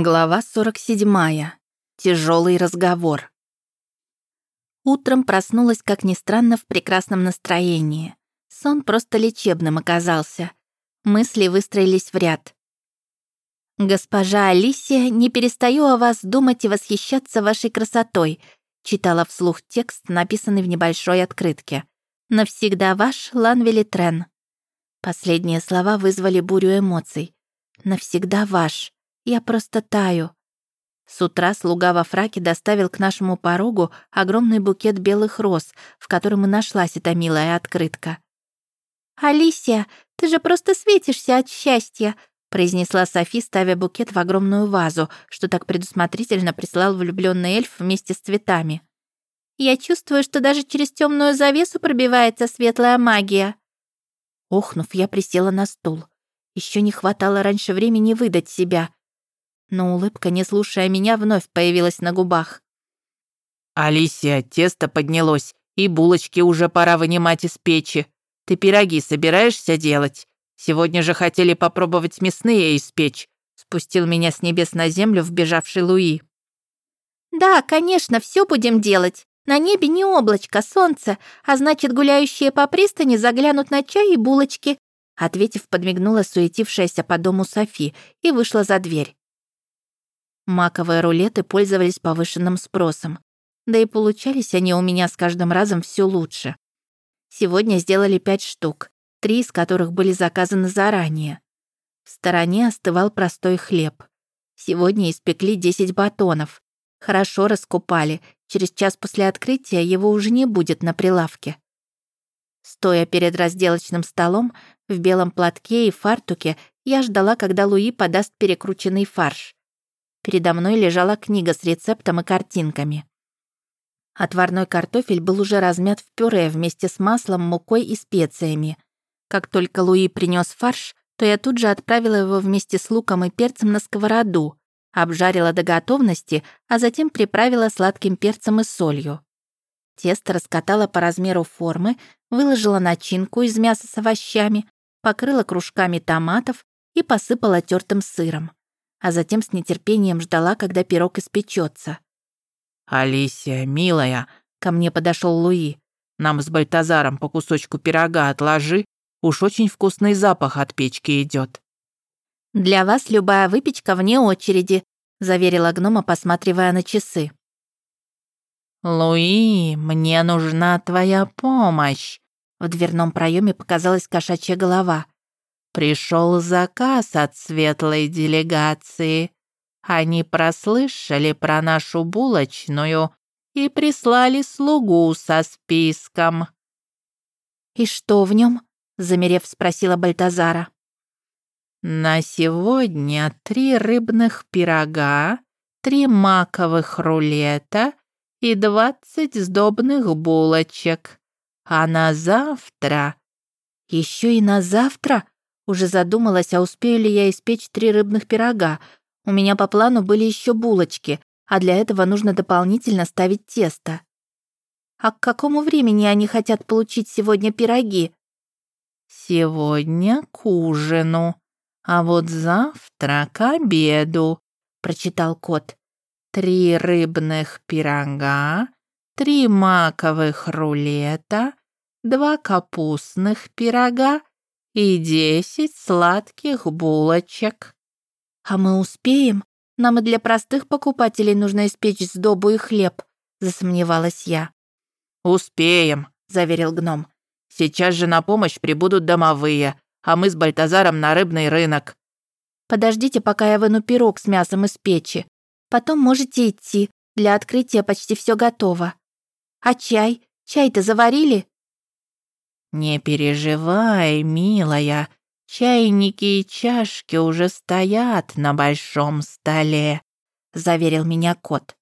Глава 47. Тяжелый разговор. Утром проснулась, как ни странно, в прекрасном настроении. Сон просто лечебным оказался. Мысли выстроились в ряд. «Госпожа Алисия, не перестаю о вас думать и восхищаться вашей красотой», читала вслух текст, написанный в небольшой открытке. «Навсегда ваш Ланвели Трен». Последние слова вызвали бурю эмоций. «Навсегда ваш». Я просто таю. С утра слуга во фраке доставил к нашему порогу огромный букет белых роз, в котором и нашлась эта милая открытка. «Алисия, ты же просто светишься от счастья!» произнесла Софи, ставя букет в огромную вазу, что так предусмотрительно прислал влюбленный эльф вместе с цветами. «Я чувствую, что даже через темную завесу пробивается светлая магия». Охнув, я присела на стул. Еще не хватало раньше времени выдать себя но улыбка, не слушая меня, вновь появилась на губах. «Алисия, тесто поднялось, и булочки уже пора вынимать из печи. Ты пироги собираешься делать? Сегодня же хотели попробовать мясные испечь», спустил меня с небес на землю вбежавший Луи. «Да, конечно, все будем делать. На небе не облачко, солнце, а значит, гуляющие по пристани заглянут на чай и булочки», ответив, подмигнула суетившаяся по дому Софи и вышла за дверь. Маковые рулеты пользовались повышенным спросом. Да и получались они у меня с каждым разом все лучше. Сегодня сделали пять штук, три из которых были заказаны заранее. В стороне остывал простой хлеб. Сегодня испекли 10 батонов. Хорошо раскупали. Через час после открытия его уже не будет на прилавке. Стоя перед разделочным столом, в белом платке и фартуке, я ждала, когда Луи подаст перекрученный фарш. Передо мной лежала книга с рецептом и картинками. Отварной картофель был уже размят в пюре вместе с маслом, мукой и специями. Как только Луи принес фарш, то я тут же отправила его вместе с луком и перцем на сковороду, обжарила до готовности, а затем приправила сладким перцем и солью. Тесто раскатала по размеру формы, выложила начинку из мяса с овощами, покрыла кружками томатов и посыпала тертым сыром а затем с нетерпением ждала, когда пирог испечется. «Алисия, милая», — ко мне подошел Луи, «нам с Бальтазаром по кусочку пирога отложи, уж очень вкусный запах от печки идет. «Для вас любая выпечка вне очереди», — заверила гнома, посматривая на часы. «Луи, мне нужна твоя помощь!» В дверном проеме показалась кошачья голова. Пришел заказ от светлой делегации. Они прослышали про нашу булочную и прислали слугу со списком. «И что в нем? замерев, спросила Бальтазара. «На сегодня три рыбных пирога, три маковых рулета и двадцать сдобных булочек. А на завтра...» «Еще и на завтра?» Уже задумалась, а успею ли я испечь три рыбных пирога. У меня по плану были еще булочки, а для этого нужно дополнительно ставить тесто. А к какому времени они хотят получить сегодня пироги? Сегодня к ужину, а вот завтра к обеду, прочитал кот. Три рыбных пирога, три маковых рулета, два капустных пирога и десять сладких булочек». «А мы успеем? Нам и для простых покупателей нужно испечь сдобу и хлеб», — засомневалась я. «Успеем», — заверил гном. «Сейчас же на помощь прибудут домовые, а мы с Бальтазаром на рыбный рынок». «Подождите, пока я выну пирог с мясом из печи. Потом можете идти. Для открытия почти все готово. А чай? Чай-то заварили?» «Не переживай, милая, чайники и чашки уже стоят на большом столе», — заверил меня кот.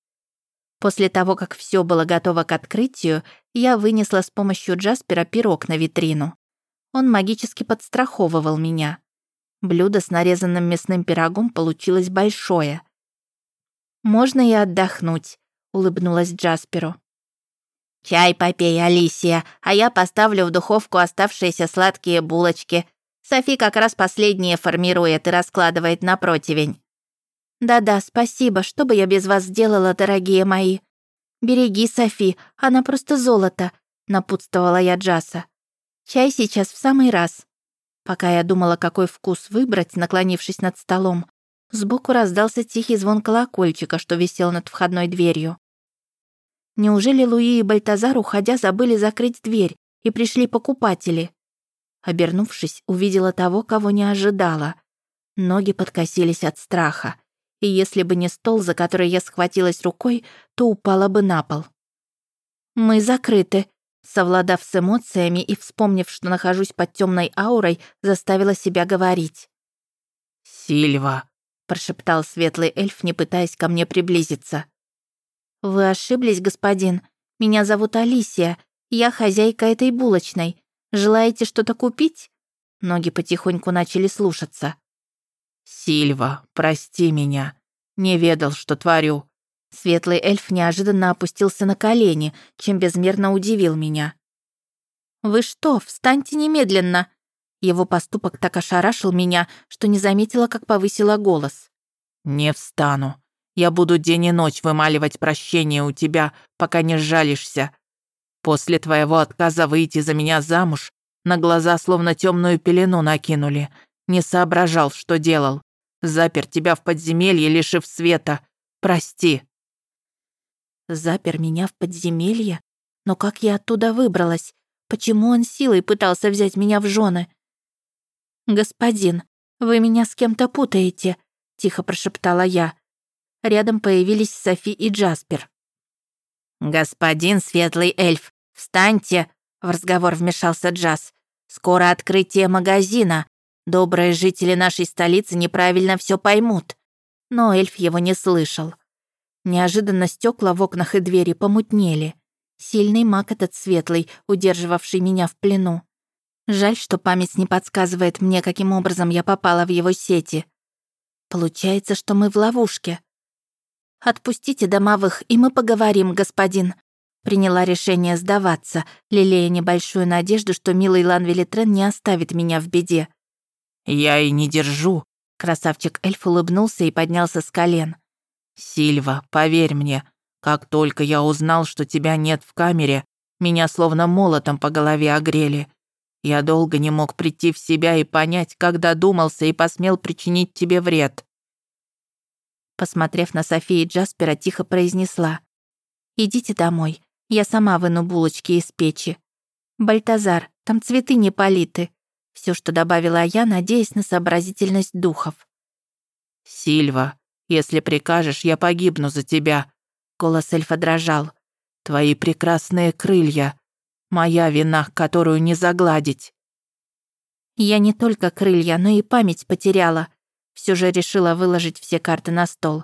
После того, как все было готово к открытию, я вынесла с помощью Джаспера пирог на витрину. Он магически подстраховывал меня. Блюдо с нарезанным мясным пирогом получилось большое. «Можно и отдохнуть», — улыбнулась Джасперу. «Чай попей, Алисия, а я поставлю в духовку оставшиеся сладкие булочки. Софи как раз последние формирует и раскладывает на противень». Да-да, спасибо, что бы я без вас сделала, дорогие мои. Береги Софи, она просто золото, напутствовала я Джаса. Чай сейчас в самый раз. Пока я думала, какой вкус выбрать, наклонившись над столом, сбоку раздался тихий звон колокольчика, что висел над входной дверью. Неужели Луи и Бальтазар, уходя, забыли закрыть дверь, и пришли покупатели? Обернувшись, увидела того, кого не ожидала. Ноги подкосились от страха, и если бы не стол, за который я схватилась рукой, то упала бы на пол. «Мы закрыты», Совладав с эмоциями и вспомнив, что нахожусь под темной аурой, заставила себя говорить. «Сильва», — прошептал светлый эльф, не пытаясь ко мне приблизиться. «Вы ошиблись, господин. Меня зовут Алисия. Я хозяйка этой булочной. Желаете что-то купить?» Ноги потихоньку начали слушаться. «Сильва, прости меня. Не ведал, что творю. Светлый эльф неожиданно опустился на колени, чем безмерно удивил меня. «Вы что, встаньте немедленно!» Его поступок так ошарашил меня, что не заметила, как повысила голос. «Не встану. Я буду день и ночь вымаливать прощение у тебя, пока не сжалишься. После твоего отказа выйти за меня замуж на глаза словно темную пелену накинули. Не соображал, что делал. Запер тебя в подземелье, лишив света. Прости». Запер меня в подземелье? Но как я оттуда выбралась? Почему он силой пытался взять меня в жены? «Господин, вы меня с кем-то путаете», — тихо прошептала я. Рядом появились Софи и Джаспер. «Господин светлый эльф, встаньте!» — в разговор вмешался Джаз. «Скоро открытие магазина. Добрые жители нашей столицы неправильно все поймут». Но эльф его не слышал. Неожиданно стекла в окнах и двери помутнели. Сильный маг этот светлый, удерживавший меня в плену. Жаль, что память не подсказывает мне, каким образом я попала в его сети. Получается, что мы в ловушке. «Отпустите домовых, и мы поговорим, господин», приняла решение сдаваться, лелея небольшую надежду, что милый Лан не оставит меня в беде. «Я и не держу», — красавчик-эльф улыбнулся и поднялся с колен. «Сильва, поверь мне, как только я узнал, что тебя нет в камере, меня словно молотом по голове огрели. Я долго не мог прийти в себя и понять, когда думался и посмел причинить тебе вред». Посмотрев на Софии и Джаспера, тихо произнесла. «Идите домой, я сама выну булочки из печи. Бальтазар, там цветы не политы». Все, что добавила я, надеясь на сообразительность духов. «Сильва, если прикажешь, я погибну за тебя». Голос эльфа дрожал. «Твои прекрасные крылья. Моя вина, которую не загладить». Я не только крылья, но и память потеряла. Все же решила выложить все карты на стол.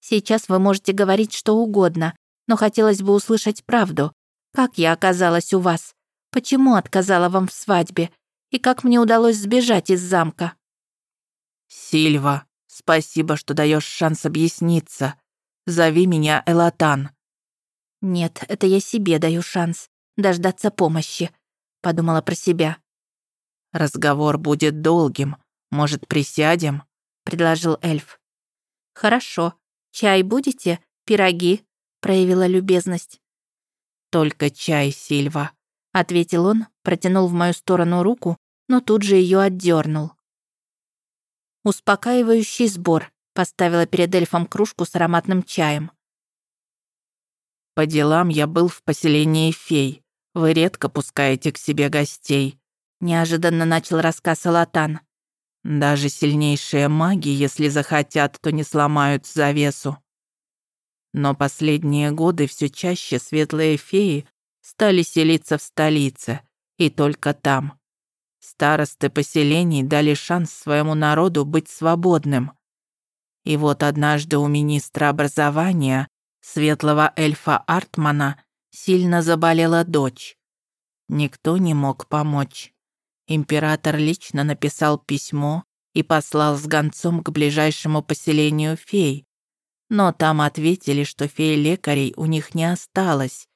Сейчас вы можете говорить что угодно, но хотелось бы услышать правду. Как я оказалась у вас? Почему отказала вам в свадьбе? И как мне удалось сбежать из замка?» «Сильва», Спасибо, что даешь шанс объясниться. Зови меня Элатан». «Нет, это я себе даю шанс дождаться помощи», — подумала про себя. «Разговор будет долгим. Может, присядем?» — предложил эльф. «Хорошо. Чай будете? Пироги?» — проявила любезность. «Только чай, Сильва», — ответил он, протянул в мою сторону руку, но тут же ее отдернул. Успокаивающий сбор. Поставила перед эльфом кружку с ароматным чаем. По делам я был в поселении фей. Вы редко пускаете к себе гостей. Неожиданно начал рассказ Алатан. Даже сильнейшие маги, если захотят, то не сломают завесу. Но последние годы все чаще светлые феи стали селиться в столице, и только там. Старосты поселений дали шанс своему народу быть свободным. И вот однажды у министра образования, светлого эльфа Артмана, сильно заболела дочь. Никто не мог помочь. Император лично написал письмо и послал с гонцом к ближайшему поселению фей. Но там ответили, что фей-лекарей у них не осталось,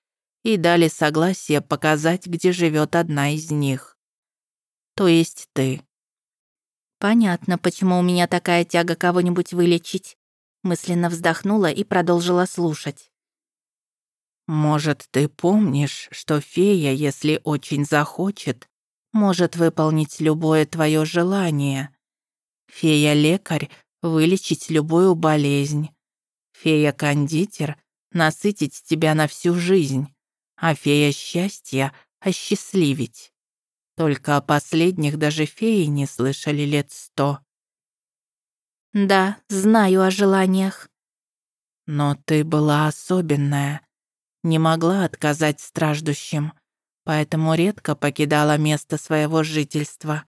и дали согласие показать, где живет одна из них то есть ты». «Понятно, почему у меня такая тяга кого-нибудь вылечить. Мысленно вздохнула и продолжила слушать. «Может, ты помнишь, что фея, если очень захочет, может выполнить любое твое желание? Фея-лекарь — вылечить любую болезнь. Фея-кондитер — насытить тебя на всю жизнь, а фея счастья — осчастливить. Только о последних даже феи не слышали лет сто. Да, знаю о желаниях. Но ты была особенная. Не могла отказать страждущим, поэтому редко покидала место своего жительства.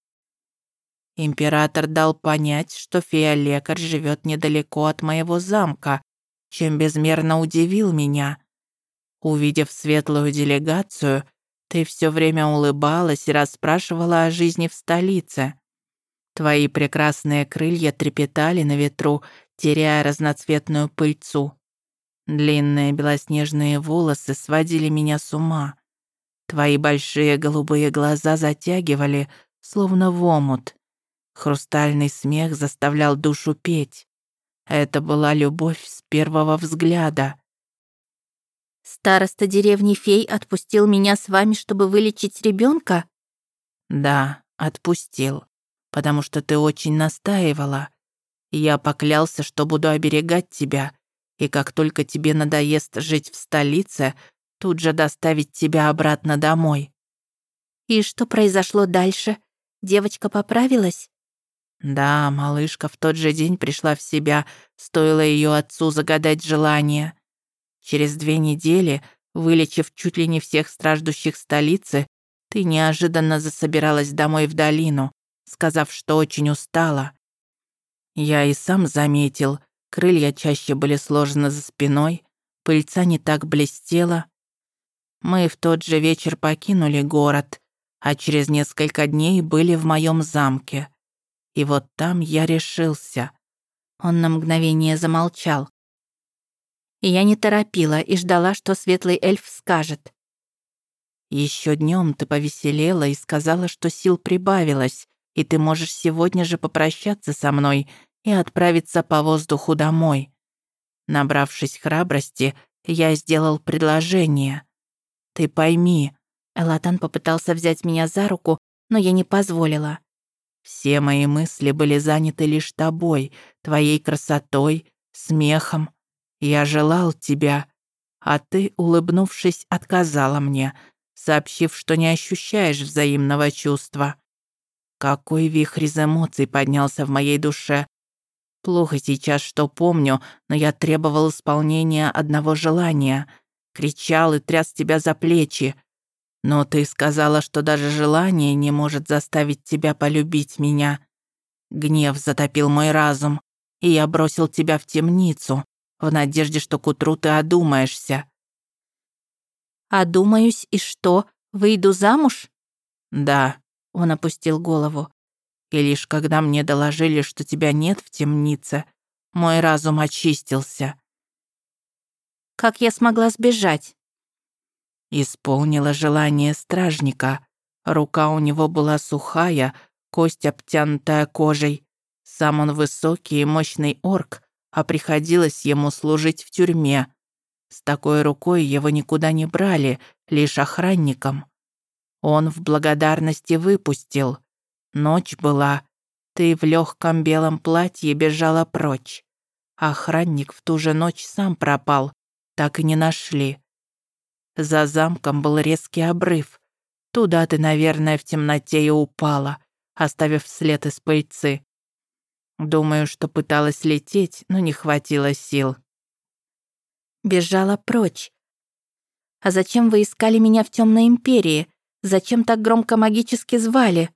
Император дал понять, что фея-лекарь живет недалеко от моего замка, чем безмерно удивил меня. Увидев светлую делегацию, ты все время улыбалась и расспрашивала о жизни в столице. Твои прекрасные крылья трепетали на ветру, теряя разноцветную пыльцу. Длинные белоснежные волосы сводили меня с ума. Твои большие голубые глаза затягивали, словно в омут. Хрустальный смех заставлял душу петь. Это была любовь с первого взгляда. «Староста деревни Фей отпустил меня с вами, чтобы вылечить ребенка? «Да, отпустил потому что ты очень настаивала. Я поклялся, что буду оберегать тебя, и как только тебе надоест жить в столице, тут же доставить тебя обратно домой». «И что произошло дальше? Девочка поправилась?» «Да, малышка в тот же день пришла в себя, стоило ее отцу загадать желание. Через две недели, вылечив чуть ли не всех страждущих столицы, ты неожиданно засобиралась домой в долину, сказав, что очень устала. Я и сам заметил, крылья чаще были сложены за спиной, пыльца не так блестела. Мы в тот же вечер покинули город, а через несколько дней были в моем замке. И вот там я решился. Он на мгновение замолчал. Я не торопила и ждала, что светлый эльф скажет. Еще днем ты повеселела и сказала, что сил прибавилось, и ты можешь сегодня же попрощаться со мной и отправиться по воздуху домой». Набравшись храбрости, я сделал предложение. «Ты пойми». Элатан попытался взять меня за руку, но я не позволила. «Все мои мысли были заняты лишь тобой, твоей красотой, смехом. Я желал тебя, а ты, улыбнувшись, отказала мне, сообщив, что не ощущаешь взаимного чувства. Какой вихрь из эмоций поднялся в моей душе. Плохо сейчас, что помню, но я требовал исполнения одного желания. Кричал и тряс тебя за плечи. Но ты сказала, что даже желание не может заставить тебя полюбить меня. Гнев затопил мой разум, и я бросил тебя в темницу, в надежде, что к утру ты одумаешься. «Одумаюсь, и что? Выйду замуж?» «Да, он опустил голову. «И лишь когда мне доложили, что тебя нет в темнице, мой разум очистился». «Как я смогла сбежать?» Исполнила желание стражника. Рука у него была сухая, кость обтянутая кожей. Сам он высокий и мощный орк, а приходилось ему служить в тюрьме. С такой рукой его никуда не брали, лишь охранником. Он в благодарности выпустил. Ночь была. Ты в легком белом платье бежала прочь. Охранник в ту же ночь сам пропал. Так и не нашли. За замком был резкий обрыв. Туда ты, наверное, в темноте и упала, оставив след из пыльцы. Думаю, что пыталась лететь, но не хватило сил. Бежала прочь. А зачем вы искали меня в темной империи? Зачем так громко магически звали?»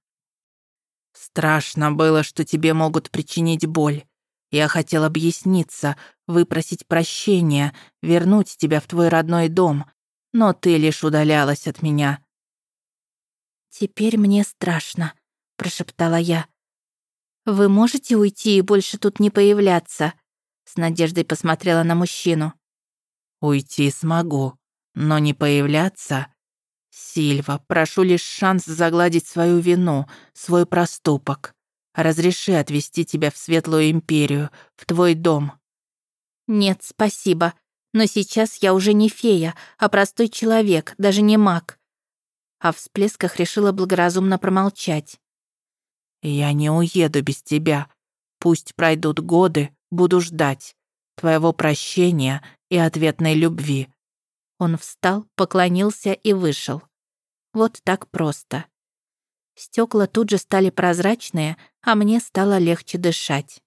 «Страшно было, что тебе могут причинить боль. Я хотел объясниться, выпросить прощения, вернуть тебя в твой родной дом, но ты лишь удалялась от меня». «Теперь мне страшно», — прошептала я. «Вы можете уйти и больше тут не появляться?» С надеждой посмотрела на мужчину. «Уйти смогу, но не появляться «Сильва, прошу лишь шанс загладить свою вину, свой проступок. Разреши отвести тебя в Светлую Империю, в твой дом». «Нет, спасибо. Но сейчас я уже не фея, а простой человек, даже не маг». А в всплесках решила благоразумно промолчать. «Я не уеду без тебя. Пусть пройдут годы, буду ждать твоего прощения и ответной любви». Он встал, поклонился и вышел. Вот так просто. Стекла тут же стали прозрачные, а мне стало легче дышать.